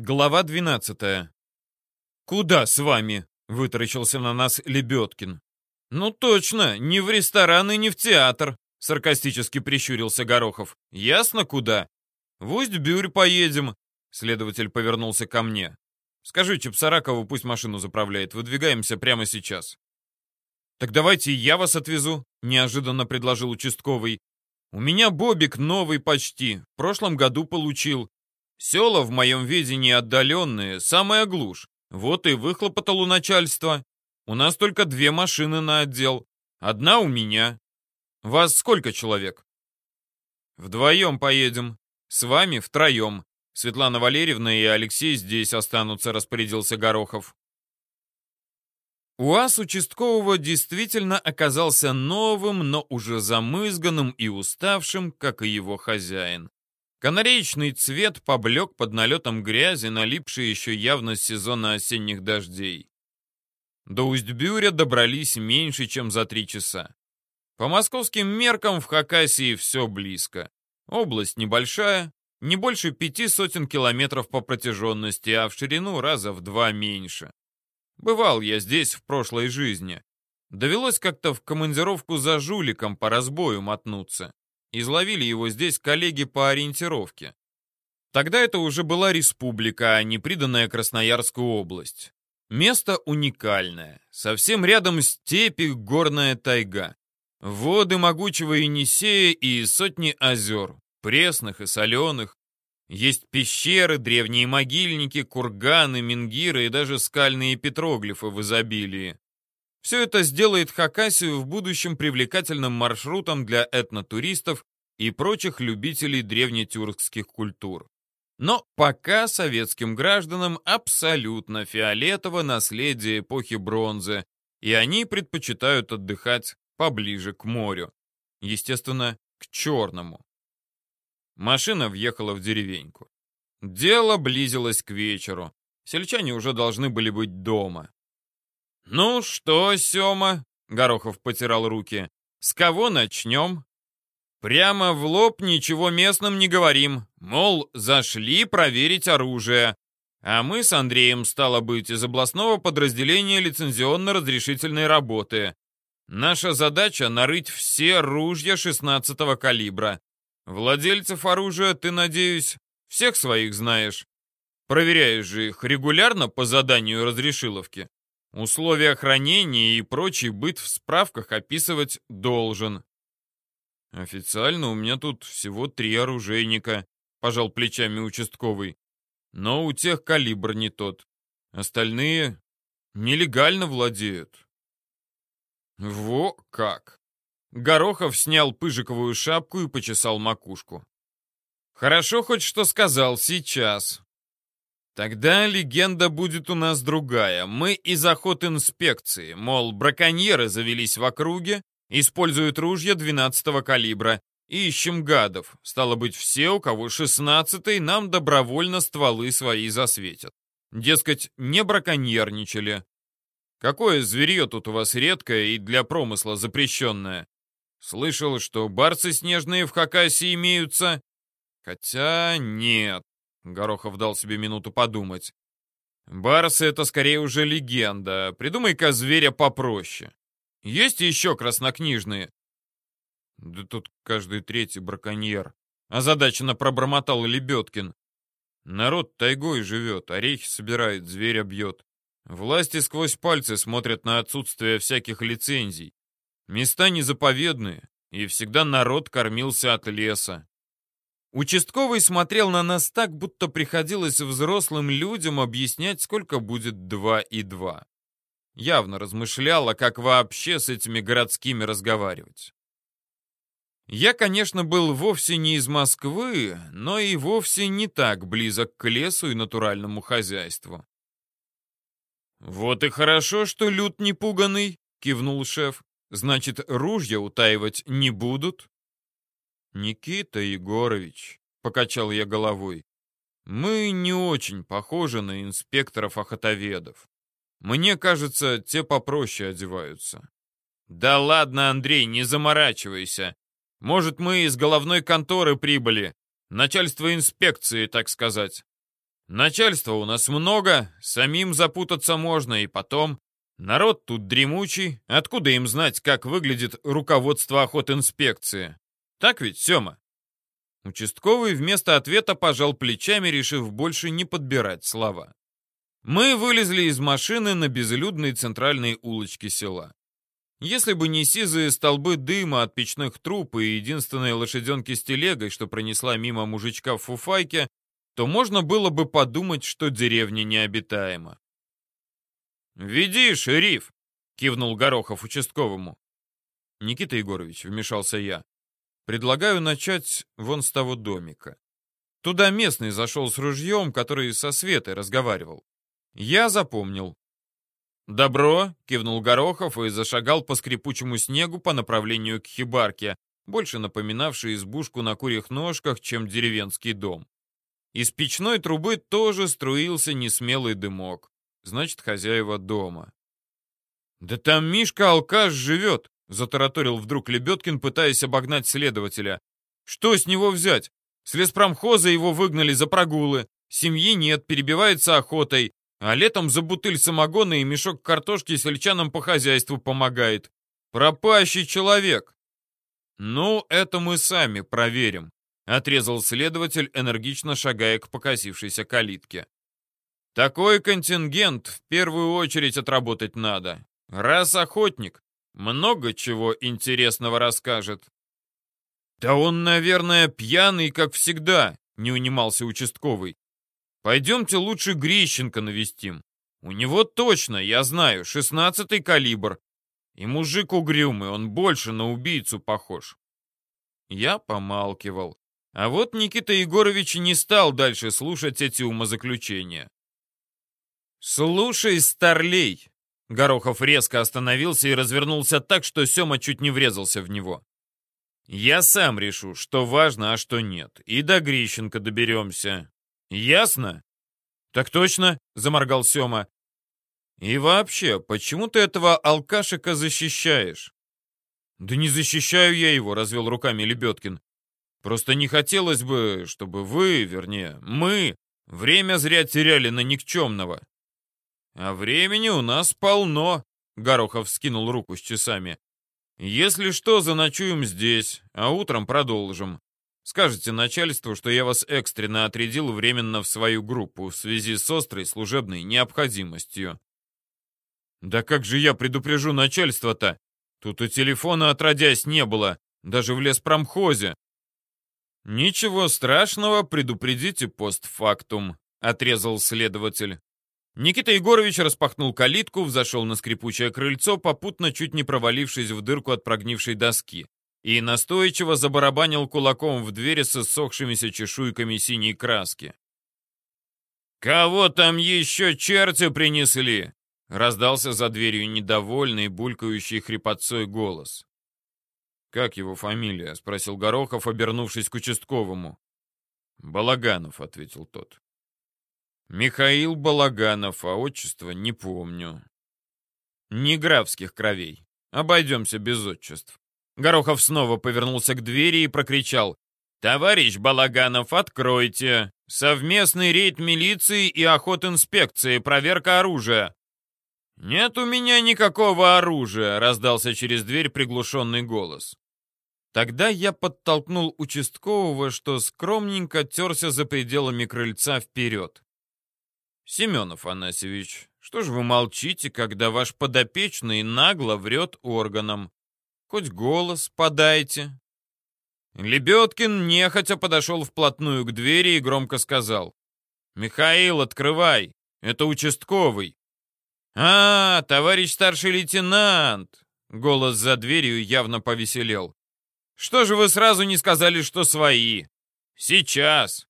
Глава 12. «Куда с вами?» — вытаращился на нас Лебедкин. «Ну точно, не в ресторан и не в театр», — саркастически прищурился Горохов. «Ясно, куда? В Усть-Бюрь поедем». Следователь повернулся ко мне. «Скажи Чепсаракову, пусть машину заправляет. Выдвигаемся прямо сейчас». «Так давайте я вас отвезу», — неожиданно предложил участковый. «У меня бобик новый почти. В прошлом году получил. Села в моем видении отдаленные, самая глушь. Вот и выхлопотал у начальства. У нас только две машины на отдел. Одна у меня. Вас сколько человек? Вдвоем поедем. С вами втроем. Светлана Валерьевна и Алексей здесь останутся, распорядился Горохов. УАЗ участкового действительно оказался новым, но уже замызганным и уставшим, как и его хозяин. Канареечный цвет поблек под налетом грязи, налипшей еще явно с сезона осенних дождей. До Усть-Бюря добрались меньше, чем за три часа. По московским меркам в Хакасии все близко. Область небольшая, не больше пяти сотен километров по протяженности, а в ширину раза в два меньше. Бывал я здесь в прошлой жизни. Довелось как-то в командировку за жуликом по разбою мотнуться. Изловили его здесь коллеги по ориентировке. Тогда это уже была республика, а не приданная Красноярскую область. Место уникальное. Совсем рядом степи горная тайга. Воды могучего Енисея и сотни озер, пресных и соленых. Есть пещеры, древние могильники, курганы, мингиры и даже скальные петроглифы в изобилии. Все это сделает Хакасию в будущем привлекательным маршрутом для этнотуристов и прочих любителей древнетюркских культур. Но пока советским гражданам абсолютно фиолетово наследие эпохи бронзы, и они предпочитают отдыхать поближе к морю. Естественно, к Черному. Машина въехала в деревеньку. Дело близилось к вечеру. Сельчане уже должны были быть дома. «Ну что, Сёма?» — Горохов потирал руки. «С кого начнем?» «Прямо в лоб ничего местным не говорим. Мол, зашли проверить оружие. А мы с Андреем, стало быть, из областного подразделения лицензионно-разрешительной работы. Наша задача — нарыть все ружья 16-го калибра. Владельцев оружия ты, надеюсь, всех своих знаешь. Проверяешь же их регулярно по заданию разрешиловки. Условия хранения и прочий быт в справках описывать должен. Официально у меня тут всего три оружейника, пожал плечами участковый. Но у тех калибр не тот. Остальные нелегально владеют. Во как! Горохов снял пыжиковую шапку и почесал макушку. Хорошо хоть что сказал сейчас. Тогда легенда будет у нас другая. Мы из охотинспекции, мол, браконьеры завелись в округе, используют ружья 12-го калибра и ищем гадов. Стало быть, все, у кого 16-й, нам добровольно стволы свои засветят. Дескать, не браконьерничали. Какое зверье тут у вас редкое и для промысла запрещенное? Слышал, что барсы снежные в Хакасии имеются? Хотя нет. Горохов дал себе минуту подумать. Барсы — это скорее уже легенда. Придумай-ка зверя попроще. Есть еще краснокнижные? Да тут каждый третий браконьер. Озадаченно пробормотал Лебедкин. Народ тайгой живет, орехи собирает, зверя бьет. Власти сквозь пальцы смотрят на отсутствие всяких лицензий. Места незаповедные, и всегда народ кормился от леса. Участковый смотрел на нас так, будто приходилось взрослым людям объяснять, сколько будет два и два. Явно размышляла, как вообще с этими городскими разговаривать. Я, конечно, был вовсе не из Москвы, но и вовсе не так близок к лесу и натуральному хозяйству. «Вот и хорошо, что люд не пуганный», — кивнул шеф. «Значит, ружья утаивать не будут?» «Никита Егорович», — покачал я головой, — «мы не очень похожи на инспекторов-охотоведов. Мне кажется, те попроще одеваются». «Да ладно, Андрей, не заморачивайся. Может, мы из головной конторы прибыли. Начальство инспекции, так сказать». Начальства у нас много, самим запутаться можно, и потом... Народ тут дремучий, откуда им знать, как выглядит руководство охотинспекции? Так ведь, Сёма?» Участковый вместо ответа пожал плечами, решив больше не подбирать слова. Мы вылезли из машины на безлюдной центральной улочке села. Если бы не сизые столбы дыма от печных труб и единственной лошаденки с телегой, что пронесла мимо мужичка в фуфайке, то можно было бы подумать, что деревня необитаема. «Веди, шериф!» — кивнул Горохов участковому. «Никита Егорович», — вмешался я, — «предлагаю начать вон с того домика. Туда местный зашел с ружьем, который со Светой разговаривал. Я запомнил. «Добро!» — кивнул Горохов и зашагал по скрипучему снегу по направлению к хибарке, больше напоминавшей избушку на курьих ножках, чем деревенский дом. Из печной трубы тоже струился несмелый дымок. Значит, хозяева дома. «Да там Мишка-алкаш живет!» — затараторил вдруг Лебедкин, пытаясь обогнать следователя. «Что с него взять? С леспромхоза его выгнали за прогулы. Семьи нет, перебивается охотой. А летом за бутыль самогона и мешок картошки сельчанам по хозяйству помогает. Пропащий человек. Ну, это мы сами проверим, отрезал следователь, энергично шагая к покосившейся калитке. Такой контингент в первую очередь отработать надо. Раз охотник, много чего интересного расскажет. Да он, наверное, пьяный, как всегда, не унимался участковый. Пойдемте лучше Грищенко навестим. У него точно, я знаю, шестнадцатый калибр. И мужик угрюмый, он больше на убийцу похож. Я помалкивал. А вот Никита Егорович не стал дальше слушать эти умозаключения. «Слушай, старлей!» Горохов резко остановился и развернулся так, что Сема чуть не врезался в него. «Я сам решу, что важно, а что нет, и до Грищенко доберемся. Ясно? Так точно, заморгал Сёма. И вообще, почему ты этого алкашика защищаешь? Да не защищаю я его, развел руками Лебедкин. Просто не хотелось бы, чтобы вы, вернее, мы, время зря теряли на никчемного. А времени у нас полно, Горохов скинул руку с часами. Если что, заночуем здесь, а утром продолжим. Скажете начальству, что я вас экстренно отрядил временно в свою группу в связи с острой служебной необходимостью. Да как же я предупрежу начальство-то? Тут и телефона отродясь не было, даже в леспромхозе. Ничего страшного, предупредите постфактум, отрезал следователь. Никита Егорович распахнул калитку, взошел на скрипучее крыльцо, попутно чуть не провалившись в дырку от прогнившей доски и настойчиво забарабанил кулаком в двери с иссохшимися чешуйками синей краски. «Кого там еще черти принесли?» — раздался за дверью недовольный, булькающий хрипотцой голос. «Как его фамилия?» — спросил Горохов, обернувшись к участковому. «Балаганов», — ответил тот. «Михаил Балаганов, а отчество не помню». «Не графских кровей. Обойдемся без отчеств». Горохов снова повернулся к двери и прокричал. «Товарищ Балаганов, откройте! Совместный рейд милиции и охотинспекции, проверка оружия!» «Нет у меня никакого оружия!» — раздался через дверь приглушенный голос. Тогда я подтолкнул участкового, что скромненько терся за пределами крыльца вперед. «Семен Афанасьевич, что ж вы молчите, когда ваш подопечный нагло врет органам? Хоть голос подайте». Лебедкин нехотя подошел вплотную к двери и громко сказал. «Михаил, открывай! Это участковый!» «А, товарищ старший лейтенант!» Голос за дверью явно повеселел. «Что же вы сразу не сказали, что свои? Сейчас!»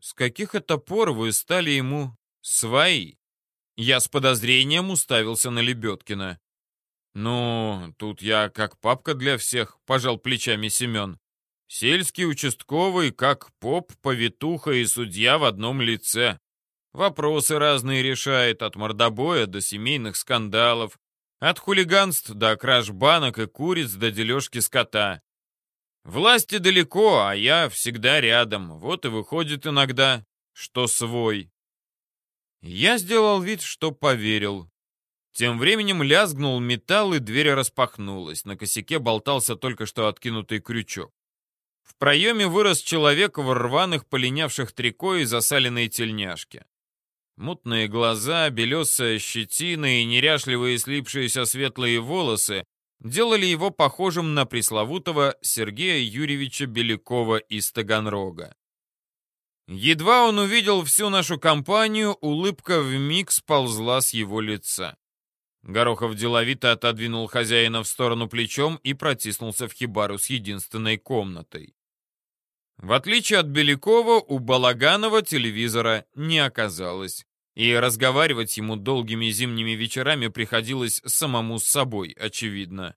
«С каких это пор вы стали ему свои?» Я с подозрением уставился на Лебедкина. «Ну, тут я как папка для всех», — пожал плечами Семен. «Сельский участковый, как поп, повитуха и судья в одном лице. Вопросы разные решает, от мордобоя до семейных скандалов, от хулиганств до краж банок и куриц до дележки скота. Власти далеко, а я всегда рядом, вот и выходит иногда, что свой. Я сделал вид, что поверил. Тем временем лязгнул металл, и дверь распахнулась. На косяке болтался только что откинутый крючок. В проеме вырос человек в рваных, полинявших трико и засаленной тельняшке. Мутные глаза, белесая щетина и неряшливые слипшиеся светлые волосы делали его похожим на пресловутого Сергея Юрьевича Белякова из Таганрога. Едва он увидел всю нашу компанию, улыбка вмиг сползла с его лица. Горохов деловито отодвинул хозяина в сторону плечом и протиснулся в хибару с единственной комнатой. В отличие от Белякова, у Балаганова телевизора не оказалось, и разговаривать ему долгими зимними вечерами приходилось самому с собой, очевидно.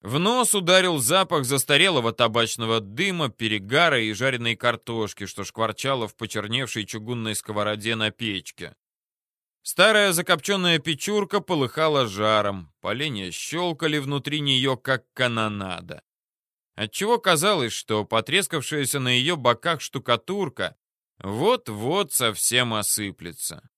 В нос ударил запах застарелого табачного дыма, перегара и жареной картошки, что шкварчало в почерневшей чугунной сковороде на печке. Старая закопченная печурка полыхала жаром, поленья щелкали внутри нее, как канонада. Отчего казалось, что потрескавшаяся на ее боках штукатурка вот-вот совсем осыплется.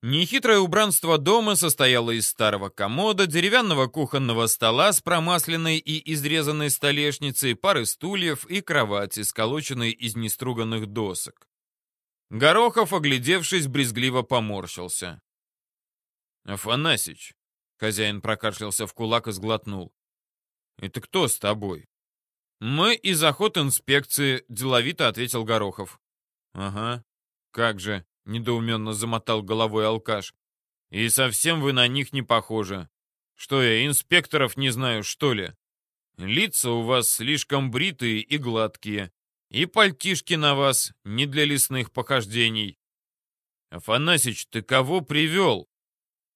Нехитрое убранство дома состояло из старого комода, деревянного кухонного стола с промасленной и изрезанной столешницей, пары стульев и кровати, сколоченной из неструганных досок. Горохов, оглядевшись, брезгливо поморщился. «Афанасич», — хозяин прокашлялся в кулак и сглотнул. «Это кто с тобой?» «Мы из охотинспекции», — деловито ответил Горохов. «Ага, как же», — недоуменно замотал головой алкаш. «И совсем вы на них не похожи. Что я, инспекторов не знаю, что ли? Лица у вас слишком бритые и гладкие, и пальтишки на вас не для лесных похождений. Афанасич, ты кого привел?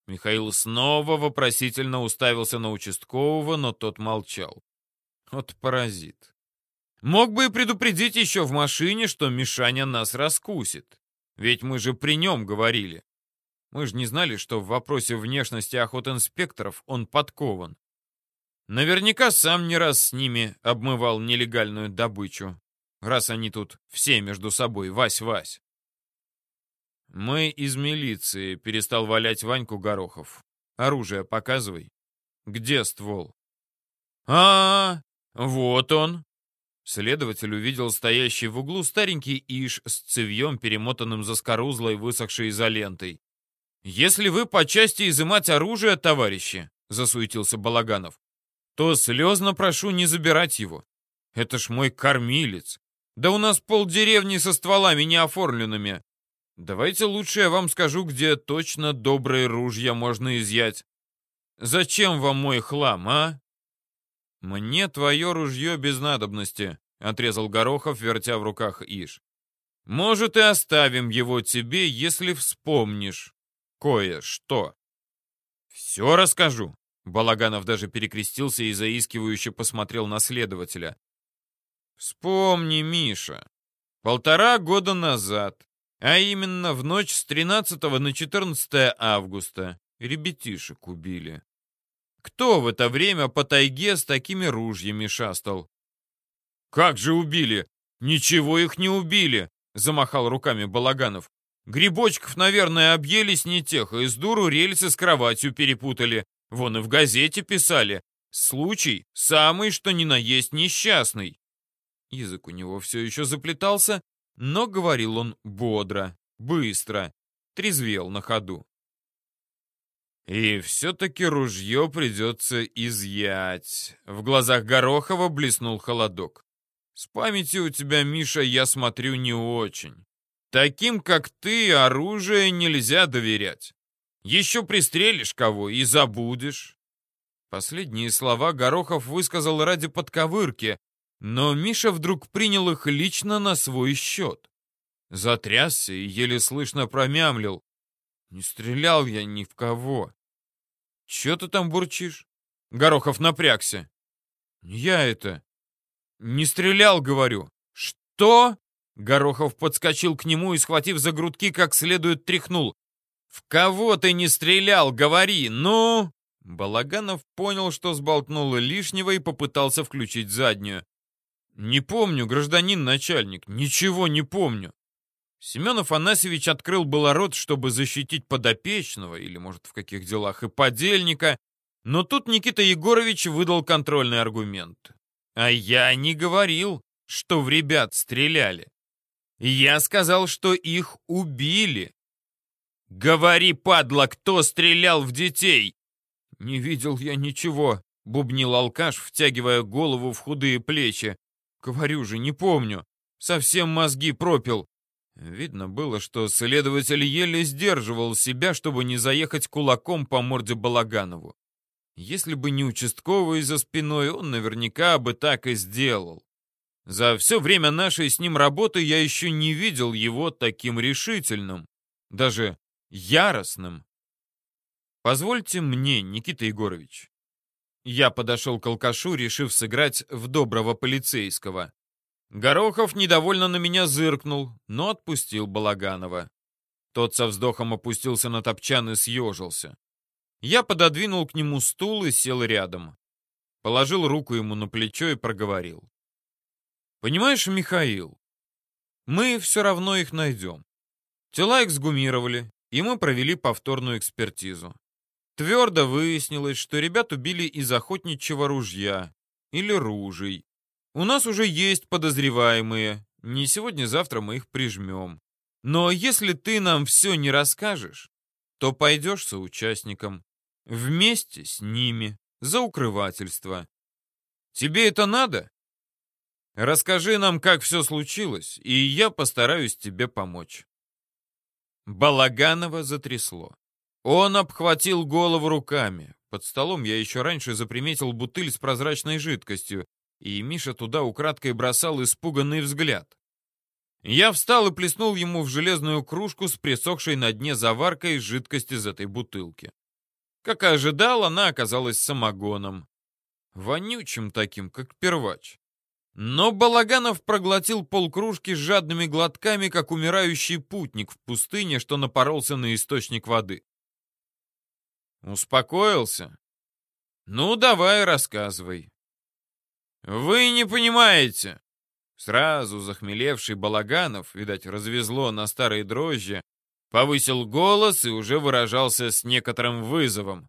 Михаил снова вопросительно уставился на участкового, но тот молчал. Вот паразит. Мог бы и предупредить еще в машине, что Мишаня нас раскусит. Ведь мы же при нем говорили. Мы же не знали, что в вопросе внешности охотинспекторов он подкован. Наверняка сам не раз с ними обмывал нелегальную добычу раз они тут все между собой вась-вась. Мы из милиции, перестал валять Ваньку Горохов. Оружие показывай. Где ствол? А, -а, -а вот он. Следователь увидел стоящий в углу старенький иш с цевьем, перемотанным заскорузлой, высохшей изолентой. «Если вы по части изымать оружие, товарищи», — засуетился Балаганов, «то слезно прошу не забирать его. Это ж мой кормилец. Да у нас полдеревни со стволами неоформленными. Давайте лучше я вам скажу, где точно добрые ружья можно изъять. Зачем вам мой хлам, а? Мне твое ружье без надобности, отрезал Горохов, вертя в руках Иш. Может, и оставим его тебе, если вспомнишь кое-что. Все расскажу. Балаганов даже перекрестился и заискивающе посмотрел на следователя. Вспомни, Миша, полтора года назад, а именно в ночь с 13 на 14 августа, ребятишек убили. Кто в это время по тайге с такими ружьями шастал? «Как же убили? Ничего их не убили!» — замахал руками Балаганов. «Грибочков, наверное, объелись не тех, и с дуру рельсы с кроватью перепутали. Вон и в газете писали. Случай самый, что ни на есть несчастный». Язык у него все еще заплетался, но говорил он бодро, быстро, трезвел на ходу. «И все-таки ружье придется изъять». В глазах Горохова блеснул холодок. «С памятью у тебя, Миша, я смотрю не очень. Таким, как ты, оружие нельзя доверять. Еще пристрелишь кого и забудешь». Последние слова Горохов высказал ради подковырки, но Миша вдруг принял их лично на свой счет. Затрясся и еле слышно промямлил. «Не стрелял я ни в кого». «Че ты там бурчишь?» Горохов напрягся. «Я это...» «Не стрелял, говорю». «Что?» Горохов подскочил к нему и, схватив за грудки, как следует тряхнул. «В кого ты не стрелял, говори, ну!» Балаганов понял, что сболтнул лишнего и попытался включить заднюю. «Не помню, гражданин начальник, ничего не помню». Семен Афанасьевич открыл было рот, чтобы защитить подопечного, или, может, в каких делах и подельника, но тут Никита Егорович выдал контрольный аргумент. А я не говорил, что в ребят стреляли. Я сказал, что их убили. Говори, падла, кто стрелял в детей? Не видел я ничего, бубнил алкаш, втягивая голову в худые плечи. Говорю же, не помню. Совсем мозги пропил. Видно было, что следователь еле сдерживал себя, чтобы не заехать кулаком по морде Балаганову. Если бы не участковый за спиной, он наверняка бы так и сделал. За все время нашей с ним работы я еще не видел его таким решительным, даже яростным. Позвольте мне, Никита Егорович. Я подошел к алкашу, решив сыграть в доброго полицейского. Горохов недовольно на меня зыркнул, но отпустил Балаганова. Тот со вздохом опустился на топчан и съежился. Я пододвинул к нему стул и сел рядом. Положил руку ему на плечо и проговорил. «Понимаешь, Михаил, мы все равно их найдем. Тела эксгумировали, и мы провели повторную экспертизу. Твердо выяснилось, что ребят убили из охотничьего ружья или ружей. У нас уже есть подозреваемые. Не сегодня-завтра мы их прижмем. Но если ты нам все не расскажешь, то пойдешь соучастником. Вместе с ними. За укрывательство. Тебе это надо? Расскажи нам, как все случилось, и я постараюсь тебе помочь. Балаганова затрясло. Он обхватил голову руками. Под столом я еще раньше заприметил бутыль с прозрачной жидкостью, и Миша туда украдкой бросал испуганный взгляд. Я встал и плеснул ему в железную кружку с присохшей на дне заваркой жидкости из этой бутылки. Как и ожидал, она оказалась самогоном. Вонючим таким, как первач. Но Балаганов проглотил полкружки с жадными глотками, как умирающий путник в пустыне, что напоролся на источник воды. Успокоился? Ну, давай рассказывай. «Вы не понимаете!» Сразу захмелевший Балаганов, видать, развезло на старые дрожжи, повысил голос и уже выражался с некоторым вызовом.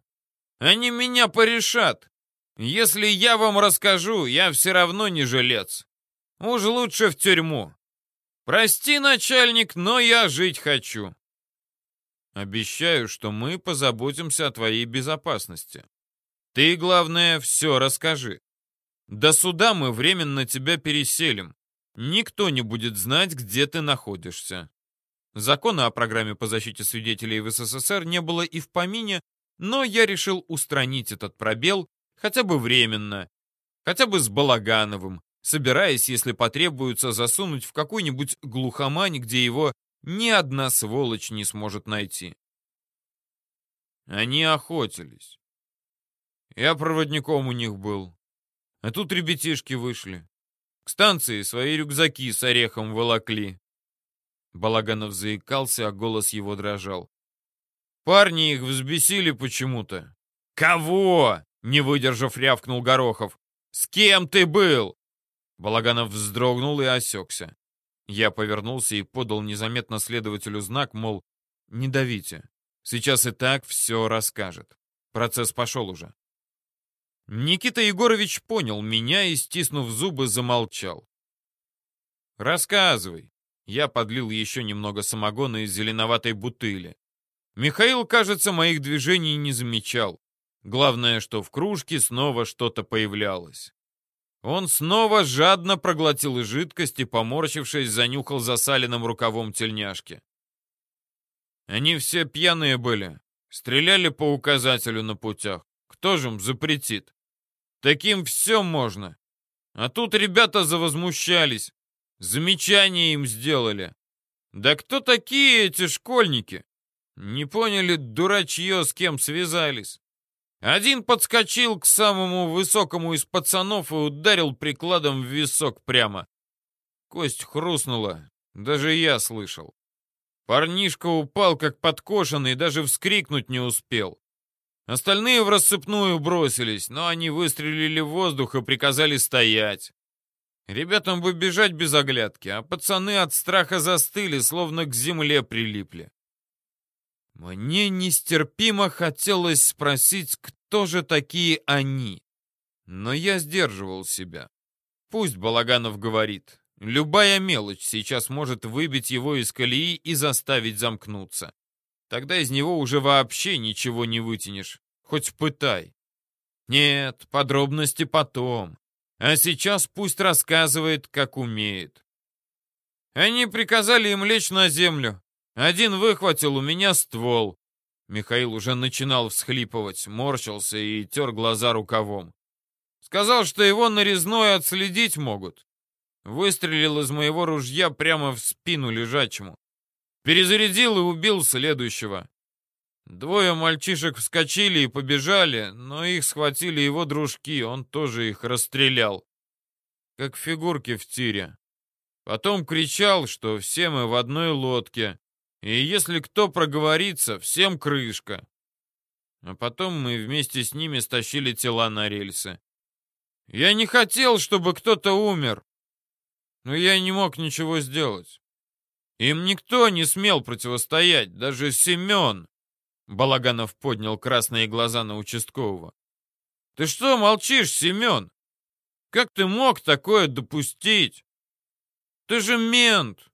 «Они меня порешат! Если я вам расскажу, я все равно не жилец. Уж лучше в тюрьму. Прости, начальник, но я жить хочу. Обещаю, что мы позаботимся о твоей безопасности. Ты, главное, все расскажи. До суда мы временно тебя переселим. Никто не будет знать, где ты находишься. Закона о программе по защите свидетелей в СССР не было и в помине, но я решил устранить этот пробел хотя бы временно, хотя бы с Балагановым, собираясь, если потребуется, засунуть в какую-нибудь глухомань, где его ни одна сволочь не сможет найти. Они охотились. Я проводником у них был. А тут ребятишки вышли. К станции свои рюкзаки с орехом волокли. Балаганов заикался, а голос его дрожал. Парни их взбесили почему-то. «Кого?» — не выдержав, рявкнул Горохов. «С кем ты был?» Балаганов вздрогнул и осекся. Я повернулся и подал незаметно следователю знак, мол, не давите. Сейчас и так все расскажет. Процесс пошел уже. Никита Егорович понял меня и, стиснув зубы, замолчал. «Рассказывай». Я подлил еще немного самогона из зеленоватой бутыли. Михаил, кажется, моих движений не замечал. Главное, что в кружке снова что-то появлялось. Он снова жадно проглотил жидкость и, поморщившись, занюхал засаленным рукавом тельняшки. Они все пьяные были, стреляли по указателю на путях. Кто же им запретит? Таким все можно. А тут ребята завозмущались. Замечания им сделали. Да кто такие эти школьники? Не поняли, дурачье, с кем связались. Один подскочил к самому высокому из пацанов и ударил прикладом в висок прямо. Кость хрустнула, даже я слышал. Парнишка упал, как подкошенный, даже вскрикнуть не успел. Остальные в рассыпную бросились, но они выстрелили в воздух и приказали стоять. Ребятам бы бежать без оглядки, а пацаны от страха застыли, словно к земле прилипли. Мне нестерпимо хотелось спросить, кто же такие они. Но я сдерживал себя. Пусть Балаганов говорит. Любая мелочь сейчас может выбить его из колеи и заставить замкнуться. Тогда из него уже вообще ничего не вытянешь. Хоть пытай. Нет, подробности потом. А сейчас пусть рассказывает, как умеет. Они приказали им лечь на землю. Один выхватил у меня ствол. Михаил уже начинал всхлипывать, морщился и тер глаза рукавом. Сказал, что его нарезной отследить могут. Выстрелил из моего ружья прямо в спину лежачему. Перезарядил и убил следующего. Двое мальчишек вскочили и побежали, но их схватили его дружки, он тоже их расстрелял. Как фигурки в тире. Потом кричал, что все мы в одной лодке, и если кто проговорится, всем крышка. А потом мы вместе с ними стащили тела на рельсы. Я не хотел, чтобы кто-то умер, но я не мог ничего сделать. Им никто не смел противостоять, даже Семен. Балаганов поднял красные глаза на участкового. Ты что молчишь, Семен? Как ты мог такое допустить? Ты же мент,